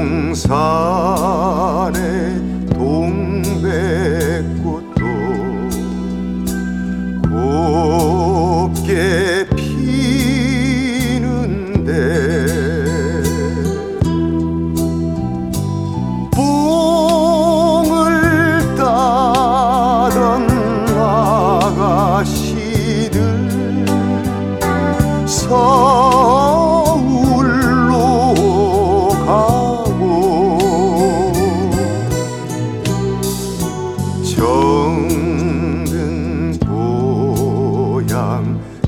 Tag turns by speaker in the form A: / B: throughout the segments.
A: 동산의 동백꽃도 곱게 피는데 봄을 따던 아가씨들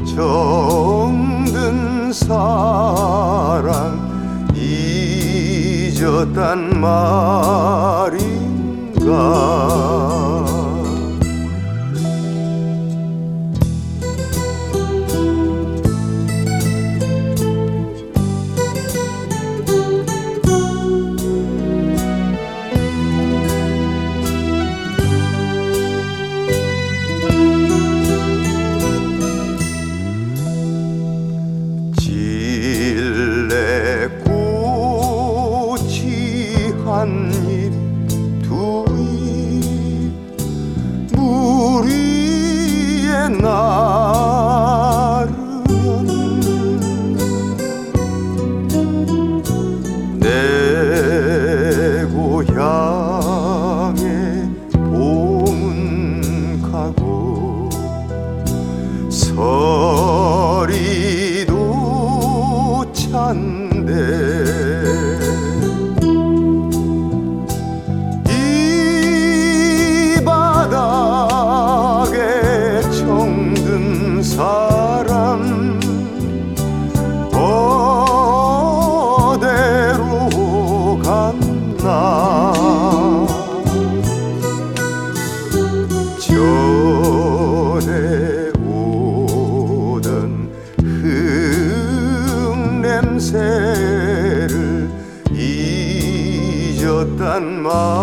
A: 정든 사랑 잊었단 말인가 한입 두입 물 위에 나 냄새를 잊었단 말인가